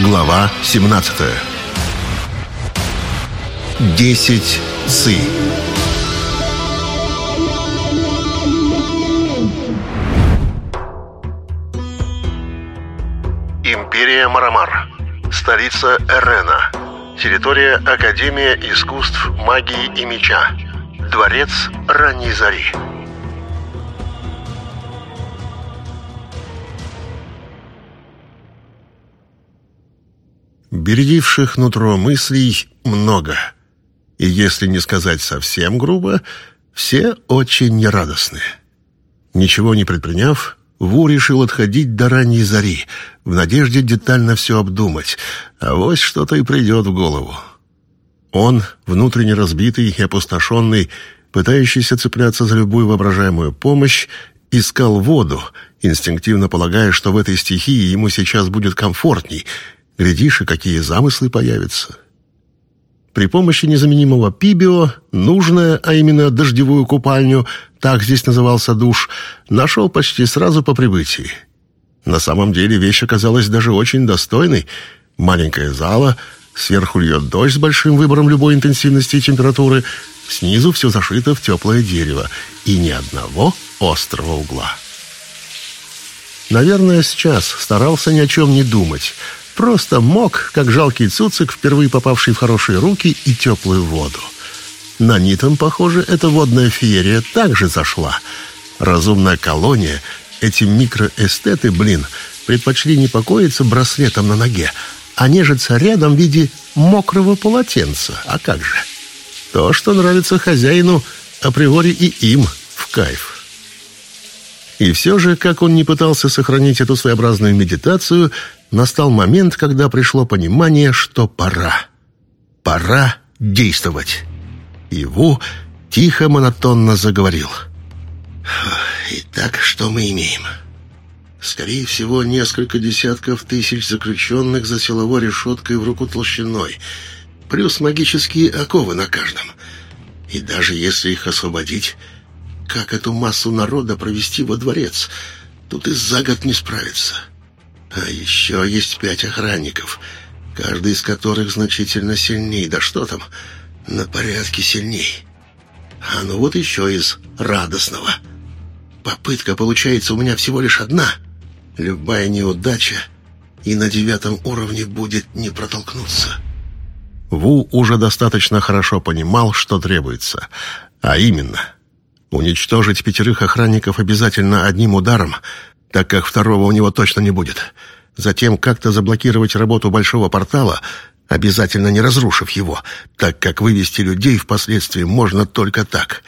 Глава 17 Десять сы. Империя Марамар. Столица Эрена. Территория Академия искусств магии и меча. Дворец ранней зари Бередивших нутро мыслей много. И если не сказать совсем грубо, все очень нерадостны. Ничего не предприняв, Ву решил отходить до ранней зари, в надежде детально все обдумать, а вось что-то и придет в голову. Он, внутренне разбитый и опустошенный, пытающийся цепляться за любую воображаемую помощь, искал воду, инстинктивно полагая, что в этой стихии ему сейчас будет комфортней, Глядишь, и какие замыслы появятся. При помощи незаменимого пибио, нужное, а именно дождевую купальню, так здесь назывался душ, нашел почти сразу по прибытии. На самом деле вещь оказалась даже очень достойной. Маленькая зала, сверху льет дождь с большим выбором любой интенсивности и температуры, снизу все зашито в теплое дерево и ни одного острого угла. Наверное, сейчас старался ни о чем не думать — Просто мог, как жалкий цуцик, впервые попавший в хорошие руки и теплую воду. На Нитом, похоже, эта водная феерия также зашла. Разумная колония, эти микроэстеты, блин, предпочли не покоиться браслетом на ноге, а нежиться рядом в виде мокрого полотенца. А как же? То, что нравится хозяину, априори и им в кайф. И все же, как он не пытался сохранить эту своеобразную медитацию, настал момент, когда пришло понимание, что пора. Пора действовать. И Ву тихо, монотонно заговорил. «Итак, что мы имеем?» Скорее всего, несколько десятков тысяч заключенных за силовой решеткой в руку толщиной, плюс магические оковы на каждом. И даже если их освободить, как эту массу народа провести во дворец? Тут и за год не справиться. А еще есть пять охранников, каждый из которых значительно сильней. Да что там, на порядке сильней. А ну вот еще из радостного. Попытка получается у меня всего лишь одна. Любая неудача, и на девятом уровне будет не протолкнуться. Ву уже достаточно хорошо понимал, что требуется. А именно — Уничтожить пятерых охранников обязательно одним ударом, так как второго у него точно не будет. Затем как-то заблокировать работу большого портала, обязательно не разрушив его, так как вывести людей впоследствии можно только так.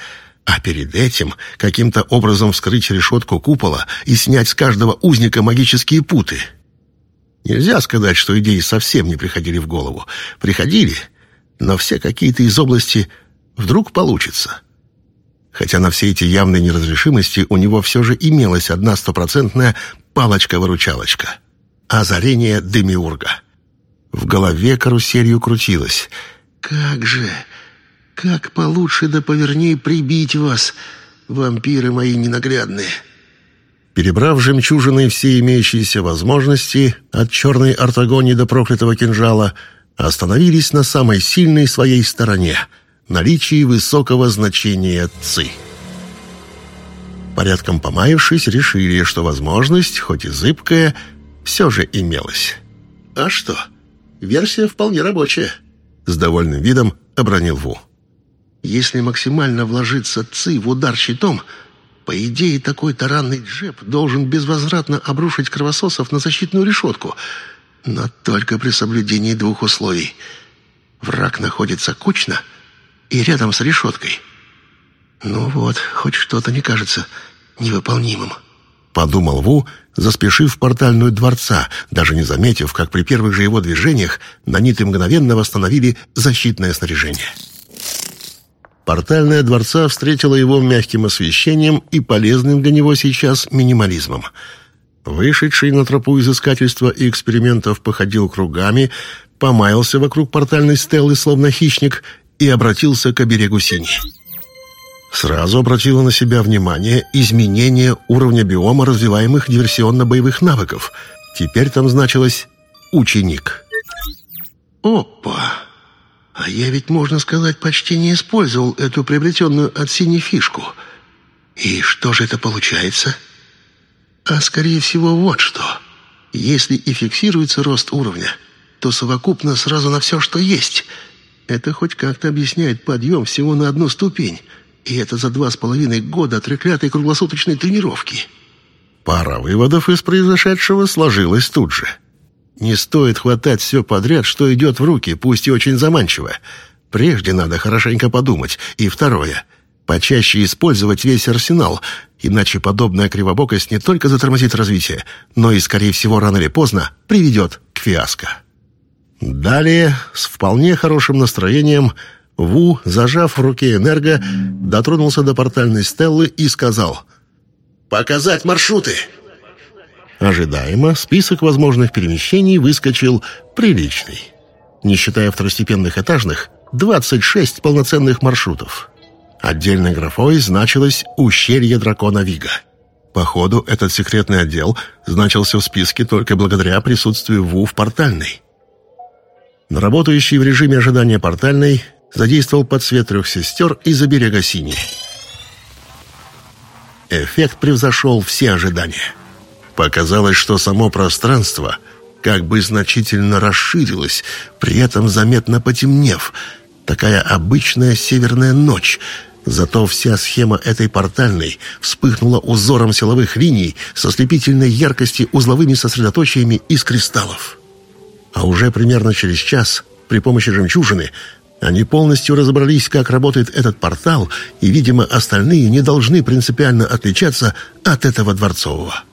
А перед этим каким-то образом вскрыть решетку купола и снять с каждого узника магические путы. Нельзя сказать, что идеи совсем не приходили в голову. Приходили, но все какие-то из области «вдруг получится» хотя на все эти явные неразрешимости у него все же имелась одна стопроцентная палочка-выручалочка — озарение Демиурга. В голове каруселью крутилось. «Как же, как получше да поверней прибить вас, вампиры мои ненаглядные!» Перебрав жемчужины все имеющиеся возможности, от черной ортогонии до проклятого кинжала, остановились на самой сильной своей стороне — наличии высокого значения ЦИ. Порядком помаявшись, решили, что возможность, хоть и зыбкая, все же имелась. «А что? Версия вполне рабочая», — с довольным видом обронил Ву. «Если максимально вложиться ЦИ в удар щитом, по идее, такой таранный джеб должен безвозвратно обрушить кровососов на защитную решетку, но только при соблюдении двух условий. Враг находится кучно — и рядом с решеткой. Ну вот, хоть что-то не кажется невыполнимым. Подумал Ву, заспешив в портальную дворца, даже не заметив, как при первых же его движениях наниты мгновенно восстановили защитное снаряжение. Портальная дворца встретила его мягким освещением и полезным для него сейчас минимализмом. Вышедший на тропу изыскательства и экспериментов походил кругами, помаялся вокруг портальной стеллы, словно хищник, и обратился к оберегу Сини. Сразу обратило на себя внимание изменение уровня биома развиваемых диверсионно-боевых навыков. Теперь там значилось ученик. Опа! А я ведь, можно сказать, почти не использовал эту приобретенную от синей фишку. И что же это получается? А скорее всего вот что. Если и фиксируется рост уровня, то совокупно сразу на все, что есть. Это хоть как-то объясняет подъем всего на одну ступень. И это за два с половиной года треклятой круглосуточной тренировки. Пара выводов из произошедшего сложилась тут же. Не стоит хватать все подряд, что идет в руки, пусть и очень заманчиво. Прежде надо хорошенько подумать. И второе. Почаще использовать весь арсенал, иначе подобная кривобокость не только затормозит развитие, но и, скорее всего, рано или поздно приведет к фиаско. Далее, с вполне хорошим настроением, Ву, зажав в руке энерго, дотронулся до портальной стеллы и сказал «Показать маршруты!» Ожидаемо, список возможных перемещений выскочил приличный. Не считая второстепенных этажных, 26 полноценных маршрутов. Отдельной графой значилось «Ущелье дракона Вига». Походу, этот секретный отдел значился в списке только благодаря присутствию ВУ в портальной. Работающий в режиме ожидания портальной задействовал подсвет трех сестер из-за берега Сини. Эффект превзошел все ожидания. Показалось, что само пространство как бы значительно расширилось, при этом заметно потемнев. Такая обычная северная ночь. Зато вся схема этой портальной вспыхнула узором силовых линий со слепительной яркости узловыми сосредоточиями из кристаллов. А уже примерно через час при помощи жемчужины они полностью разобрались, как работает этот портал, и, видимо, остальные не должны принципиально отличаться от этого дворцового.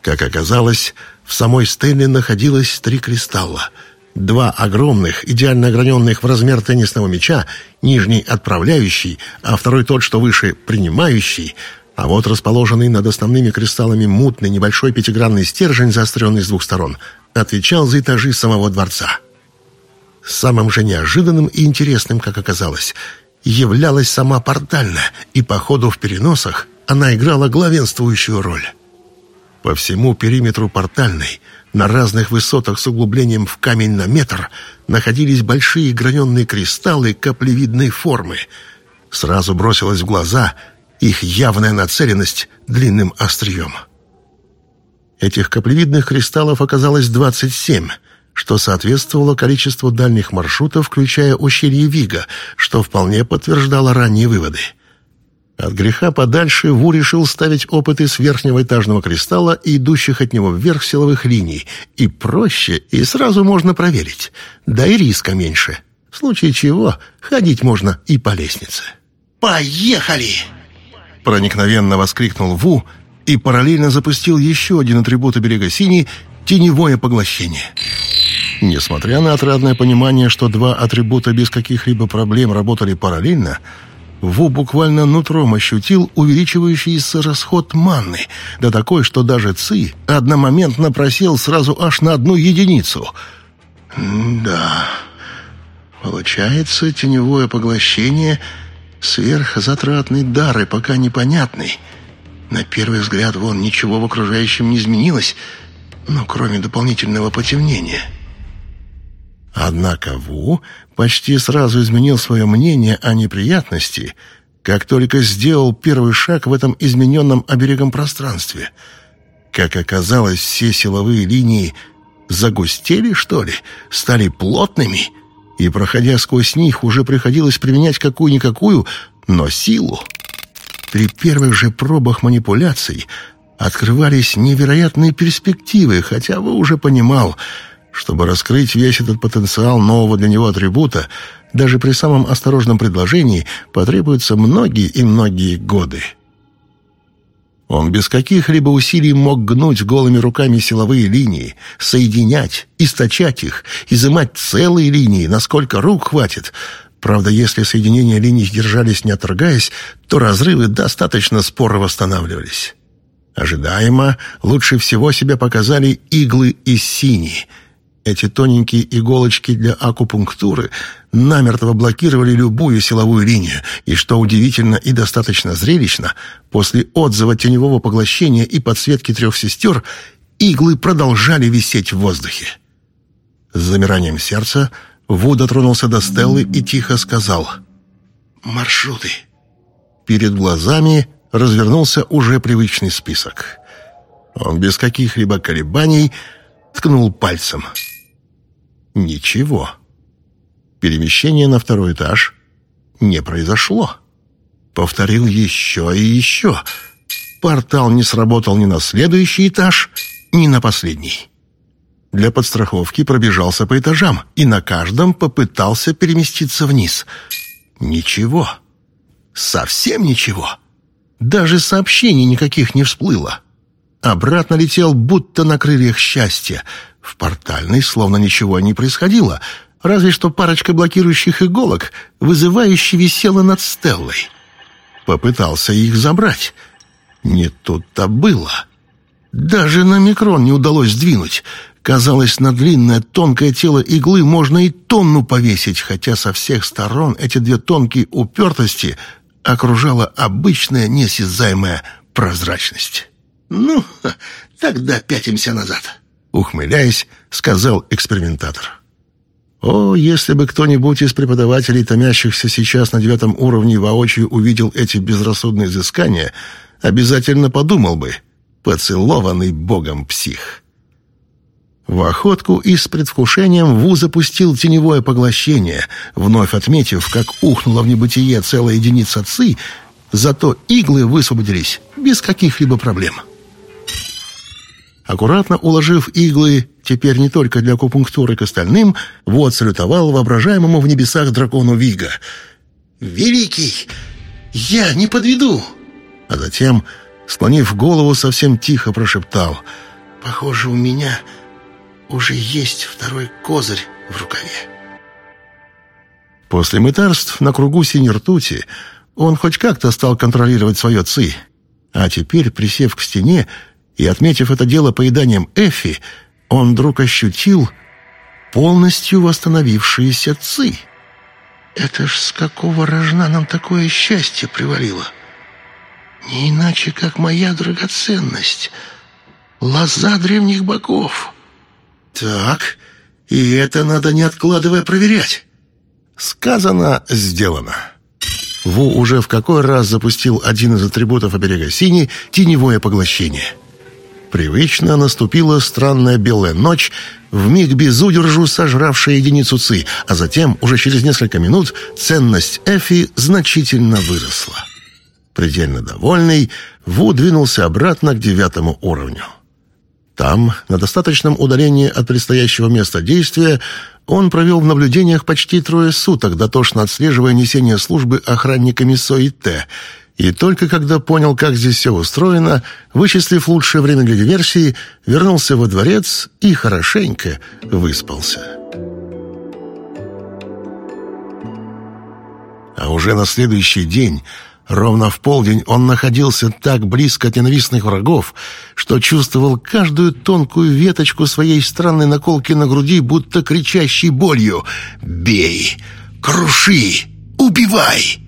Как оказалось, в самой стеле находилось три кристалла. Два огромных, идеально ограненных в размер теннисного мяча, нижний отправляющий, а второй тот, что выше, принимающий, а вот расположенный над основными кристаллами мутный небольшой пятигранный стержень, заостренный с двух сторон, отвечал за этажи самого дворца. Самым же неожиданным и интересным, как оказалось, являлась сама портальная, и по ходу в переносах она играла главенствующую роль. По всему периметру портальной, на разных высотах с углублением в камень на метр, находились большие граненные кристаллы каплевидной формы. Сразу бросилась в глаза их явная нацеленность длинным острием. Этих каплевидных кристаллов оказалось 27, что соответствовало количеству дальних маршрутов, включая ущелье Вига, что вполне подтверждало ранние выводы. От греха подальше Ву решил ставить опыты с верхнего этажного кристалла и идущих от него вверх силовых линий. И проще, и сразу можно проверить. Да и риска меньше. В случае чего ходить можно и по лестнице. «Поехали!» Проникновенно воскликнул Ву и параллельно запустил еще один атрибут берега Синий — теневое поглощение. Несмотря на отрадное понимание, что два атрибута без каких-либо проблем работали параллельно, Ву буквально нутром ощутил увеличивающийся расход манны, да такой, что даже Ци одномоментно просел сразу аж на одну единицу. «Да, получается, теневое поглощение — сверхзатратный дар и пока непонятный». На первый взгляд, вон, ничего в окружающем не изменилось, ну, кроме дополнительного потемнения. Однако Ву почти сразу изменил свое мнение о неприятности, как только сделал первый шаг в этом измененном оберегом пространстве. Как оказалось, все силовые линии загустели, что ли, стали плотными, и, проходя сквозь них, уже приходилось применять какую-никакую, но силу. При первых же пробах манипуляций открывались невероятные перспективы, хотя вы уже понимал, чтобы раскрыть весь этот потенциал нового для него атрибута, даже при самом осторожном предложении потребуются многие и многие годы. Он без каких-либо усилий мог гнуть голыми руками силовые линии, соединять, источать их, изымать целые линии, насколько рук хватит, Правда, если соединения линий держались не отторгаясь, то разрывы достаточно споро восстанавливались. Ожидаемо лучше всего себя показали иглы из синей. Эти тоненькие иголочки для акупунктуры намертво блокировали любую силовую линию, и, что удивительно и достаточно зрелищно, после отзыва теневого поглощения и подсветки трех сестер иглы продолжали висеть в воздухе. С замиранием сердца Ву дотронулся до Стеллы и тихо сказал «Маршруты». Перед глазами развернулся уже привычный список. Он без каких-либо колебаний ткнул пальцем. Ничего. Перемещение на второй этаж не произошло. Повторил еще и еще. Портал не сработал ни на следующий этаж, ни на последний. Для подстраховки пробежался по этажам и на каждом попытался переместиться вниз. Ничего. Совсем ничего. Даже сообщений никаких не всплыло. Обратно летел, будто на крыльях счастья. В портальной словно ничего не происходило, разве что парочка блокирующих иголок вызывающе висела над Стеллой. Попытался их забрать. Не тут-то было. Даже на микрон не удалось сдвинуть. Казалось, на длинное тонкое тело иглы можно и тонну повесить, хотя со всех сторон эти две тонкие упертости окружала обычная неосязаемая прозрачность. «Ну, тогда пятимся назад», — ухмыляясь, сказал экспериментатор. О, если бы кто-нибудь из преподавателей, томящихся сейчас на девятом уровне, воочию увидел эти безрассудные изыскания, обязательно подумал бы «поцелованный богом псих». В охотку и с предвкушением Ву запустил теневое поглощение, вновь отметив, как ухнула в небытие целая единица ци, зато иглы высвободились без каких-либо проблем. Аккуратно уложив иглы, теперь не только для акупунктуры к остальным, вот салютовал воображаемому в небесах дракону Вига. «Великий, я не подведу!» А затем, склонив голову, совсем тихо прошептал. «Похоже, у меня уже есть второй козырь в рукаве». После мытарств на кругу синей ртути он хоть как-то стал контролировать свое ци, а теперь, присев к стене, и, отметив это дело поеданием Эфи, он вдруг ощутил полностью восстановившиеся ци. «Это ж с какого рожна нам такое счастье привалило? Не иначе, как моя драгоценность, лоза древних богов». «Так, и это надо не откладывая проверять». Сказано, сделано. Ву уже в какой раз запустил один из атрибутов оберега синий — теневое поглощение — Привычно наступила странная белая ночь, вмиг без удержу сожравшая единицу ЦИ, а затем, уже через несколько минут, ценность Эфи значительно выросла. Предельно довольный, Ву двинулся обратно к девятому уровню. Там, на достаточном удалении от предстоящего места действия, он провел в наблюдениях почти трое суток, дотошно отслеживая несение службы охранниками СОИТ, и только когда понял, как здесь все устроено, вычислив лучшее время для диверсии, вернулся во дворец и хорошенько выспался. А уже на следующий день, ровно в полдень, он находился так близко от ненавистных врагов, что чувствовал каждую тонкую веточку своей странной наколки на груди, будто кричащей болью «Бей! Круши! Убивай!»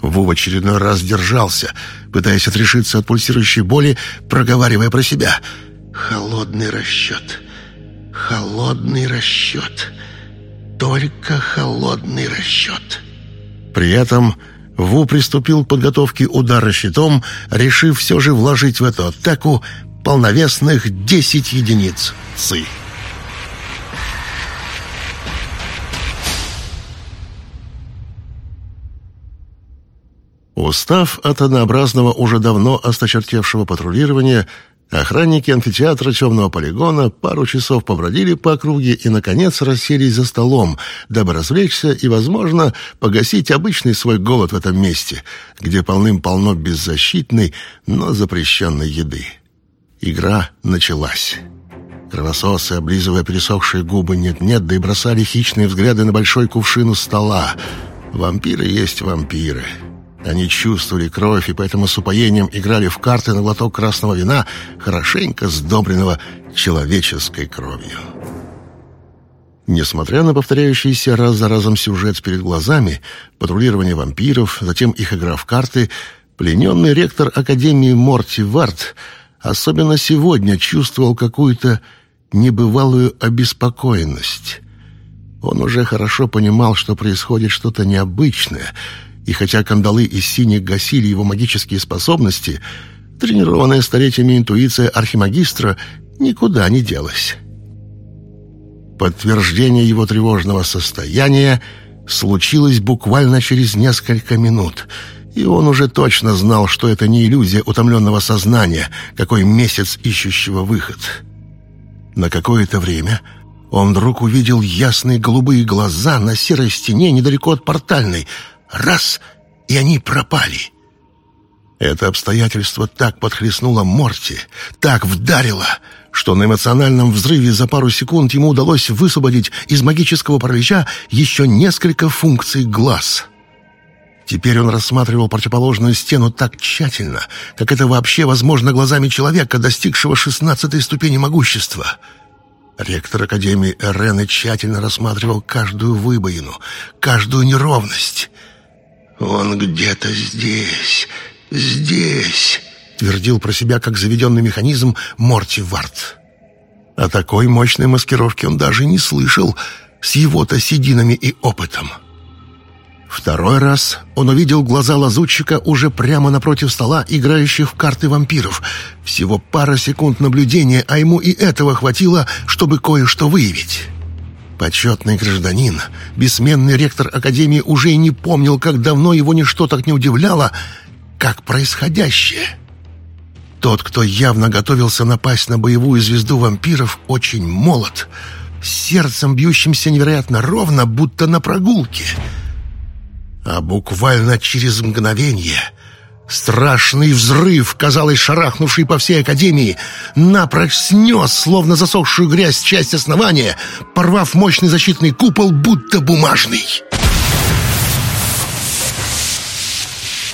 Ву в очередной раз держался, пытаясь отрешиться от пульсирующей боли, проговаривая про себя. «Холодный расчет, холодный расчет, только холодный расчет». При этом Ву приступил к подготовке удара щитом, решив все же вложить в эту атаку полновесных 10 единиц ЦИ. Устав от однообразного, уже давно осточертевшего патрулирования, охранники амфитеатра темного полигона пару часов побродили по округе и, наконец, расселись за столом, дабы развлечься и, возможно, погасить обычный свой голод в этом месте, где полным-полно беззащитной, но запрещенной еды. Игра началась. Кровососы, облизывая пересохшие губы, нет-нет, да и бросали хищные взгляды на большой кувшин у стола. Вампиры есть вампиры. Они чувствовали кровь и поэтому с упоением играли в карты на глоток красного вина, хорошенько сдобренного человеческой кровью. Несмотря на повторяющийся раз за разом сюжет перед глазами, патрулирование вампиров, затем их игра в карты, плененный ректор Академии Морти Варт особенно сегодня чувствовал какую-то небывалую обеспокоенность. Он уже хорошо понимал, что происходит что-то необычное, и хотя кандалы из синих гасили его магические способности, тренированная столетиями интуиция архимагистра никуда не делась. Подтверждение его тревожного состояния случилось буквально через несколько минут, и он уже точно знал, что это не иллюзия утомленного сознания, какой месяц ищущего выход. На какое-то время он вдруг увидел ясные голубые глаза на серой стене недалеко от портальной. Раз — и они пропали. Это обстоятельство так подхлестнуло Морти, так вдарило, что на эмоциональном взрыве за пару секунд ему удалось высвободить из магического паралича еще несколько функций глаз. Теперь он рассматривал противоположную стену так тщательно, как это вообще возможно глазами человека, достигшего шестнадцатой ступени могущества. Ректор Академии Эрены тщательно рассматривал каждую выбоину, каждую неровность. «Он где-то здесь, здесь», — твердил про себя, как заведенный механизм Морти Варт. О такой мощной маскировке он даже не слышал с его-то сединами и опытом. Второй раз он увидел глаза лазутчика уже прямо напротив стола, играющих в карты вампиров. Всего пара секунд наблюдения, а ему и этого хватило, чтобы кое-что выявить. Почетный гражданин, бессменный ректор Академии уже и не помнил, как давно его ничто так не удивляло, как происходящее. Тот, кто явно готовился напасть на боевую звезду вампиров, очень молод, с сердцем бьющимся невероятно ровно, будто на прогулке. А буквально через мгновение Страшный взрыв, казалось, шарахнувший по всей Академии, напрочь снес, словно засохшую грязь, часть основания, порвав мощный защитный купол, будто бумажный.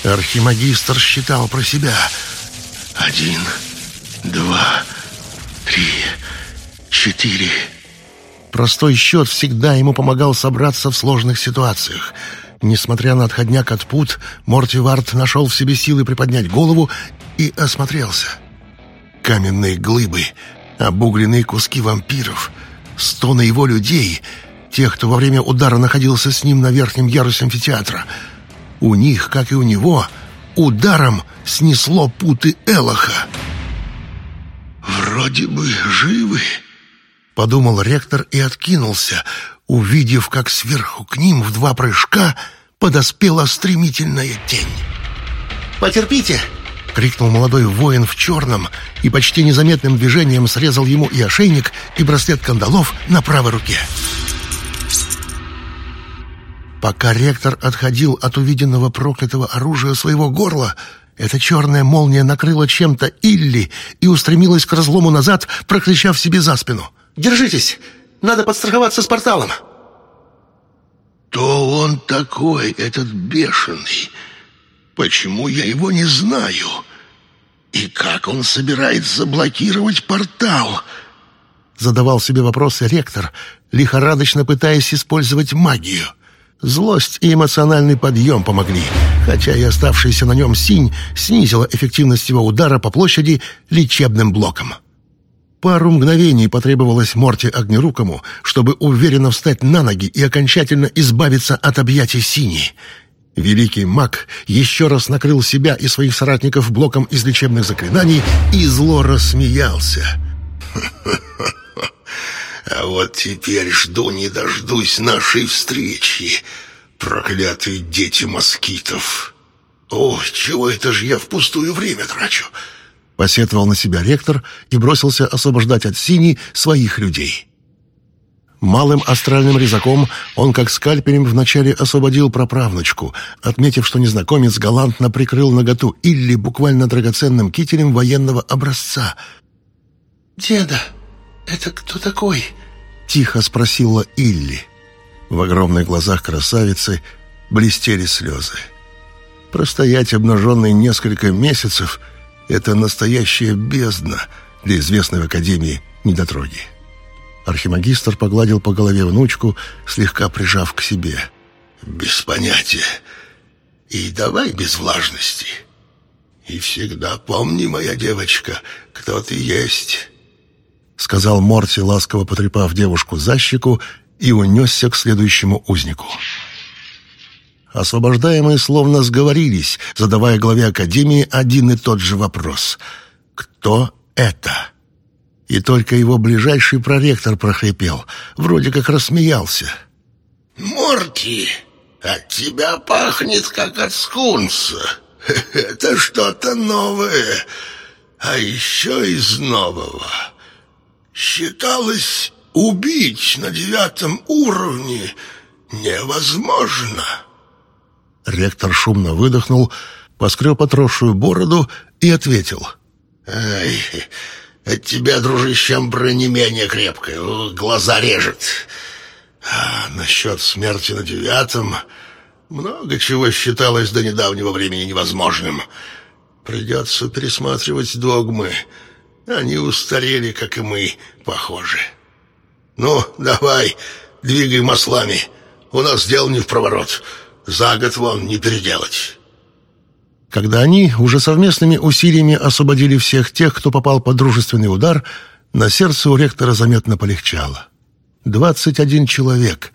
Архимагистр считал про себя. Один, два, три, четыре. Простой счет всегда ему помогал собраться в сложных ситуациях — Несмотря на отходняк от пут, Мортивард нашел в себе силы приподнять голову и осмотрелся. Каменные глыбы, обугленные куски вампиров, стоны его людей, тех, кто во время удара находился с ним на верхнем ярусе амфитеатра. У них, как и у него, ударом снесло путы Элоха. «Вроде бы живы», — подумал ректор и откинулся, увидев, как сверху к ним в два прыжка подоспела стремительная тень. «Потерпите!» — крикнул молодой воин в черном и почти незаметным движением срезал ему и ошейник, и браслет кандалов на правой руке. Пока ректор отходил от увиденного проклятого оружия своего горла, эта черная молния накрыла чем-то Илли и устремилась к разлому назад, прокричав себе за спину. «Держитесь! Надо подстраховаться с порталом!» «Кто он такой, этот бешеный? Почему я его не знаю? И как он собирается блокировать портал?» Задавал себе вопросы ректор, лихорадочно пытаясь использовать магию. Злость и эмоциональный подъем помогли, хотя и оставшаяся на нем синь снизила эффективность его удара по площади лечебным блоком. Пару мгновений потребовалось Морти Огнерукому, чтобы уверенно встать на ноги и окончательно избавиться от объятий синей. Великий маг еще раз накрыл себя и своих соратников блоком из лечебных заклинаний и зло рассмеялся. «А вот теперь жду не дождусь нашей встречи, проклятые дети москитов! О, чего это же я впустую время трачу!» Посетовал на себя ректор и бросился освобождать от синей своих людей. Малым астральным резаком он, как скальпелем, вначале освободил проправночку, отметив, что незнакомец галантно прикрыл наготу или буквально драгоценным кителем военного образца. «Деда, это кто такой?» — тихо спросила Илли. В огромных глазах красавицы блестели слезы. Простоять обнаженной несколько месяцев — это настоящая бездна для известной в Академии недотроги. Архимагистр погладил по голове внучку, слегка прижав к себе. «Без понятия. И давай без влажности. И всегда помни, моя девочка, кто ты есть». сказал Морти, ласково потрепав девушку за щеку и унесся к следующему узнику. Освобождаемые словно сговорились, задавая главе Академии один и тот же вопрос. «Кто это?» И только его ближайший проректор прохрипел, вроде как рассмеялся. «Морти, от тебя пахнет, как от скунса. Это что-то новое, а еще из нового. Считалось, убить на девятом уровне невозможно». Ректор шумно выдохнул, поскреб отросшую бороду и ответил. «Ай, от тебя, дружище, амбра не менее крепкая, глаза режет. А насчет смерти на девятом много чего считалось до недавнего времени невозможным. Придется пересматривать догмы. Они устарели, как и мы, похоже. Ну, давай, двигай маслами. У нас дело не в проворот». За год вон не переделать. Когда они уже совместными усилиями освободили всех тех, кто попал под дружественный удар, на сердце у ректора заметно полегчало. Двадцать один человек,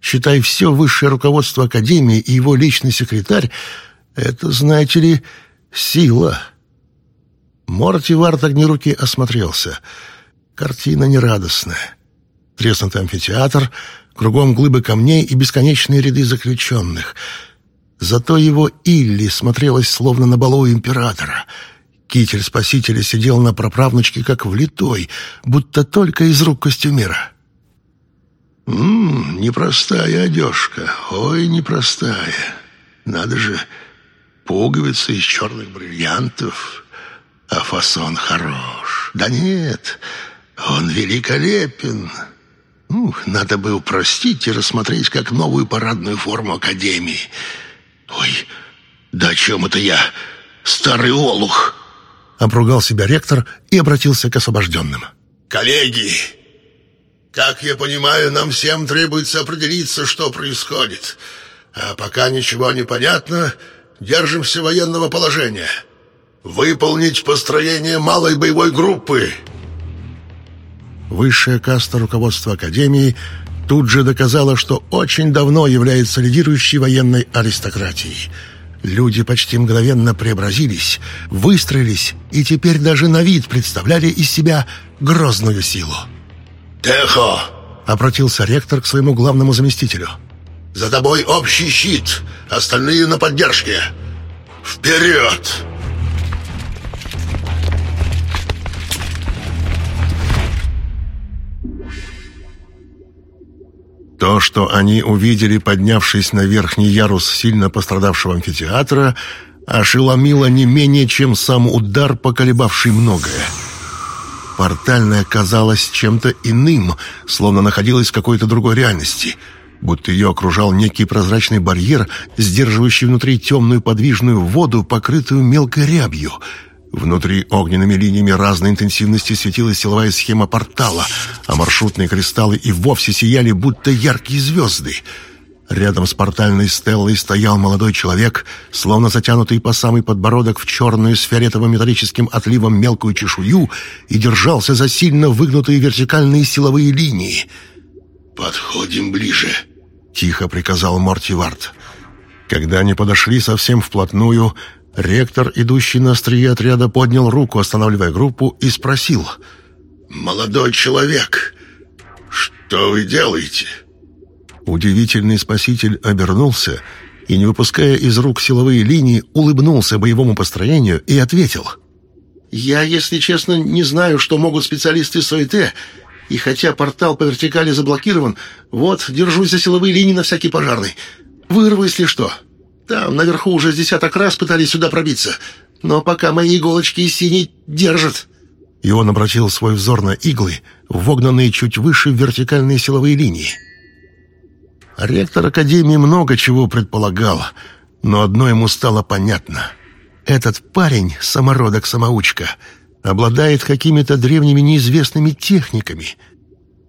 считай все высшее руководство Академии и его личный секретарь, это, знаете ли, сила. Морти Варт огнеруки осмотрелся. Картина нерадостная. Треснутый амфитеатр — Кругом глыбы камней и бесконечные ряды заключенных. Зато его Илли смотрелась словно на балу императора. Китель спасителя сидел на проправночке, как влитой, будто только из рук костюмера. «Ммм, непростая одежка, ой, непростая. Надо же, пуговицы из черных бриллиантов, а фасон хорош. Да нет, он великолепен». Ух, надо бы упростить и рассмотреть как новую парадную форму Академии. Ой, да о чем это я? Старый олух!» Обругал себя ректор и обратился к освобожденным. «Коллеги, как я понимаю, нам всем требуется определиться, что происходит. А пока ничего не понятно, держимся военного положения. Выполнить построение малой боевой группы». Высшая каста руководства Академии тут же доказала, что очень давно является лидирующей военной аристократией. Люди почти мгновенно преобразились, выстроились и теперь даже на вид представляли из себя грозную силу. «Техо!» — обратился ректор к своему главному заместителю. «За тобой общий щит, остальные на поддержке. Вперед!» То, что они увидели, поднявшись на верхний ярус сильно пострадавшего амфитеатра, ошеломило не менее, чем сам удар, поколебавший многое. Портальная казалась чем-то иным, словно находилась в какой-то другой реальности, будто ее окружал некий прозрачный барьер, сдерживающий внутри темную подвижную воду, покрытую мелкой рябью — Внутри огненными линиями разной интенсивности светилась силовая схема портала, а маршрутные кристаллы и вовсе сияли, будто яркие звезды. Рядом с портальной стеллой стоял молодой человек, словно затянутый по самый подбородок в черную с фиолетовым металлическим отливом мелкую чешую и держался за сильно выгнутые вертикальные силовые линии. «Подходим ближе», — тихо приказал Морти Варт. Когда они подошли совсем вплотную, Ректор, идущий на острие отряда, поднял руку, останавливая группу, и спросил. «Молодой человек, что вы делаете?» Удивительный спаситель обернулся и, не выпуская из рук силовые линии, улыбнулся боевому построению и ответил. «Я, если честно, не знаю, что могут специалисты СОИТ, и хотя портал по вертикали заблокирован, вот, держусь за силовые линии на всякий пожарный. Вырву, если что». Там наверху уже с десяток раз пытались сюда пробиться, но пока мои иголочки из синей держат». И он обратил свой взор на иглы, вогнанные чуть выше в вертикальные силовые линии. Ректор Академии много чего предполагал, но одно ему стало понятно. Этот парень, самородок-самоучка, обладает какими-то древними неизвестными техниками.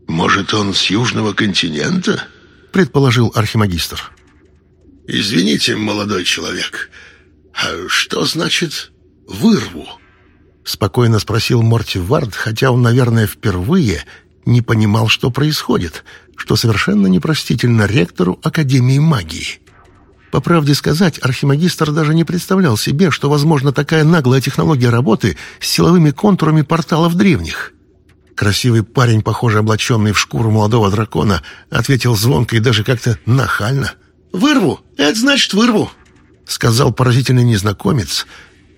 «Может, он с южного континента?» — предположил архимагистр. «Извините, молодой человек, а что значит «вырву»?» спокойно спросил Морти Вард, хотя он, наверное, впервые не понимал, что происходит, что совершенно непростительно ректору Академии магии. По правде сказать, архимагистр даже не представлял себе, что возможно такая наглая технология работы с силовыми контурами порталов древних. Красивый парень, похоже облаченный в шкуру молодого дракона, ответил звонко и даже как-то нахально. «Вырву! Это значит вырву!» — сказал поразительный незнакомец,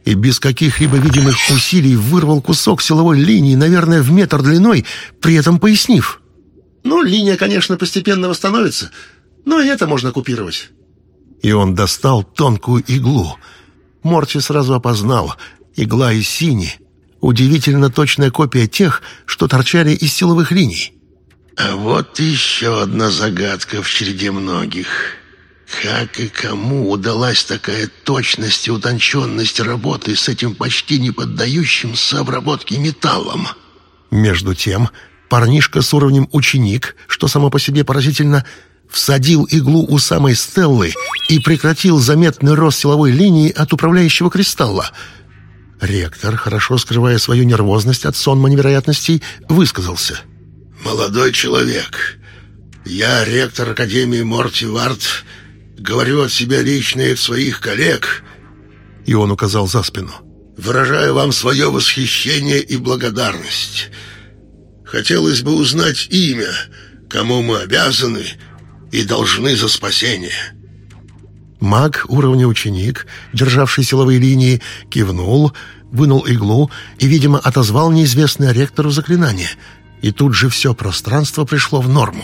и без каких-либо видимых усилий вырвал кусок силовой линии, наверное, в метр длиной, при этом пояснив. «Ну, линия, конечно, постепенно восстановится, но и это можно купировать». И он достал тонкую иглу. Морти сразу опознал. Игла из сини. Удивительно точная копия тех, что торчали из силовых линий. А вот еще одна загадка в череде многих. Как и кому удалась такая точность и утонченность работы с этим почти не поддающимся обработке металлом? Между тем, парнишка с уровнем ученик, что само по себе поразительно, всадил иглу у самой Стеллы и прекратил заметный рост силовой линии от управляющего кристалла. Ректор, хорошо скрывая свою нервозность от сонма невероятностей, высказался. «Молодой человек, я ректор Академии Морти Вард, говорю от себя лично и от своих коллег». И он указал за спину. «Выражаю вам свое восхищение и благодарность. Хотелось бы узнать имя, кому мы обязаны и должны за спасение». Маг уровня ученик, державший силовые линии, кивнул, вынул иглу и, видимо, отозвал неизвестное ректору заклинание. И тут же все пространство пришло в норму.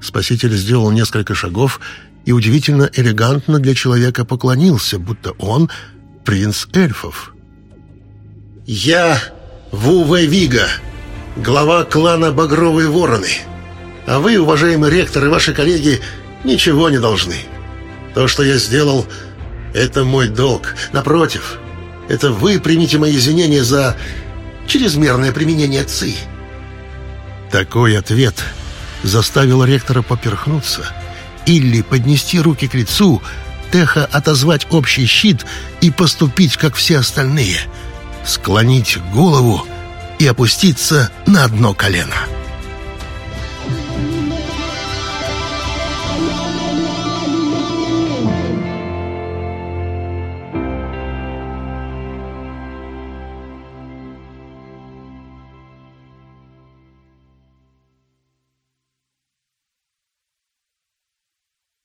Спаситель сделал несколько шагов и удивительно элегантно для человека поклонился, будто он принц эльфов. «Я Вуве Вига, глава клана Багровые Вороны», а вы, уважаемый ректор и ваши коллеги, ничего не должны. То, что я сделал, это мой долг. Напротив, это вы примите мои извинения за чрезмерное применение ЦИ». Такой ответ заставил ректора поперхнуться или поднести руки к лицу, Теха отозвать общий щит и поступить, как все остальные, склонить голову и опуститься на одно колено.